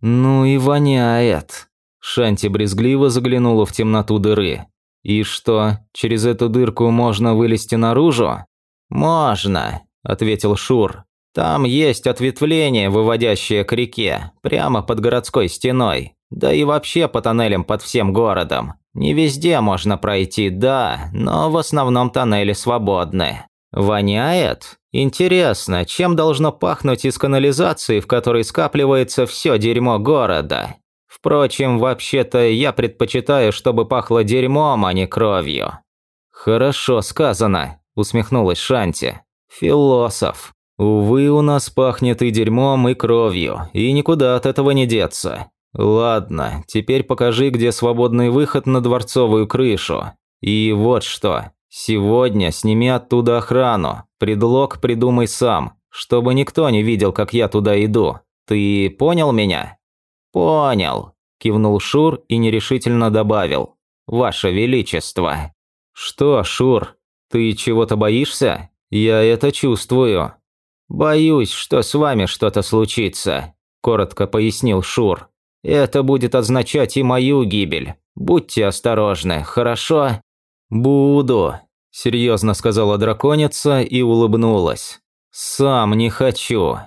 Ну и воняет. Шанти брезгливо заглянула в темноту дыры. И что, через эту дырку можно вылезти наружу? Можно, ответил Шур. Там есть ответвление, выводящее к реке, прямо под городской стеной. Да и вообще по тоннелям под всем городом. Не везде можно пройти, да, но в основном тоннели свободны. Воняет? Интересно, чем должно пахнуть из канализации, в которой скапливается все дерьмо города? Впрочем, вообще-то я предпочитаю, чтобы пахло дерьмом, а не кровью. Хорошо сказано, усмехнулась Шанти. Философ. Увы, у нас пахнет и дерьмом, и кровью, и никуда от этого не деться. Ладно, теперь покажи, где свободный выход на дворцовую крышу. И вот что. Сегодня сними оттуда охрану. Предлог придумай сам, чтобы никто не видел, как я туда иду. Ты понял меня? Понял, кивнул Шур и нерешительно добавил. Ваше величество. Что, Шур, ты чего-то боишься? Я это чувствую. Боюсь, что с вами что-то случится, коротко пояснил Шур. Это будет означать и мою гибель. Будьте осторожны, хорошо? Буду, серьезно сказала драконица и улыбнулась. Сам не хочу.